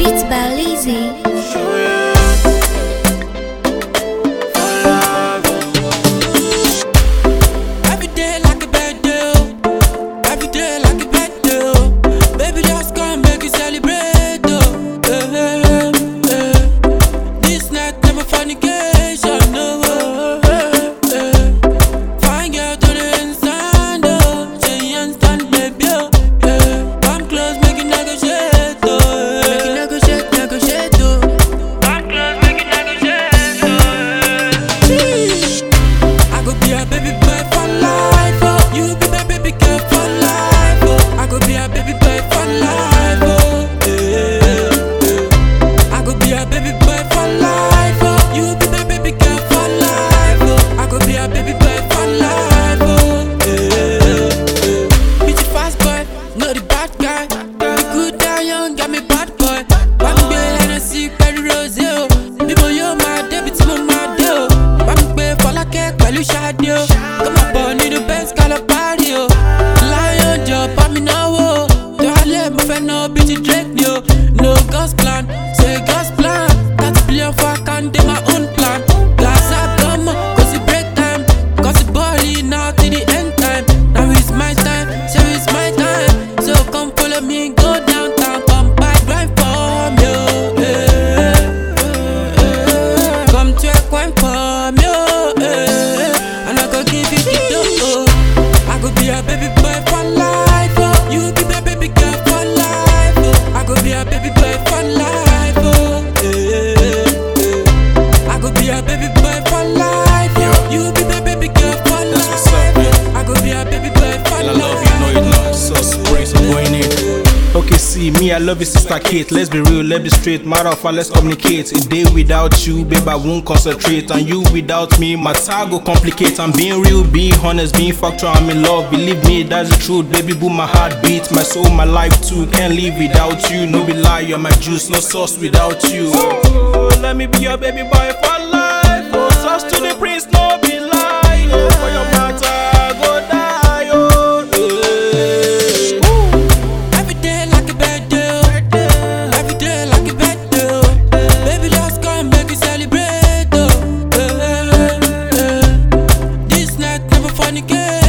Beats by Lizzie. see me, I love your sister Kate. Let's be real, let's be straight. Matter of fact, let's communicate. A day without you, babe, I won't concentrate. And you without me, my tag will complicate. I'm being real, be honest, being factual. I'm in love. Believe me, that's the truth. Baby, boo, my heart beats, my soul, my life too. Can't live without you. No be lie, you're my juice, no sauce without you. Let me be your baby boy. paniqué.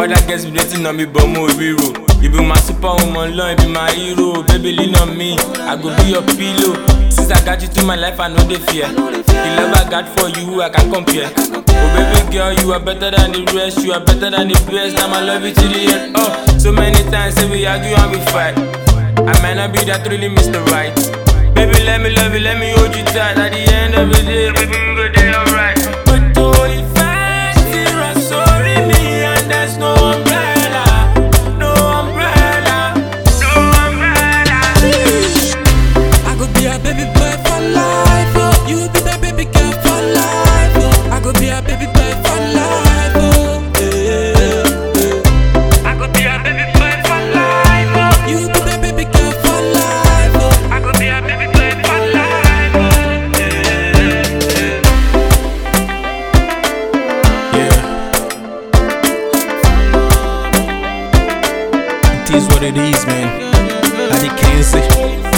Other girls be dating on me, but mo hero. You be my superwoman, love, you be my hero. Baby, lean on me, I go be your pillow. Since I got you to my life, I know the fear. The love I got for you, I can compare. Oh baby girl, you are better than the rest. You are better than the best. Now my love you to the end. Oh, so many times say we argue and we fight. I might not be that really Mr. Right. Baby, let me love you, let me hold you tight. is what it is, man. I did can't say.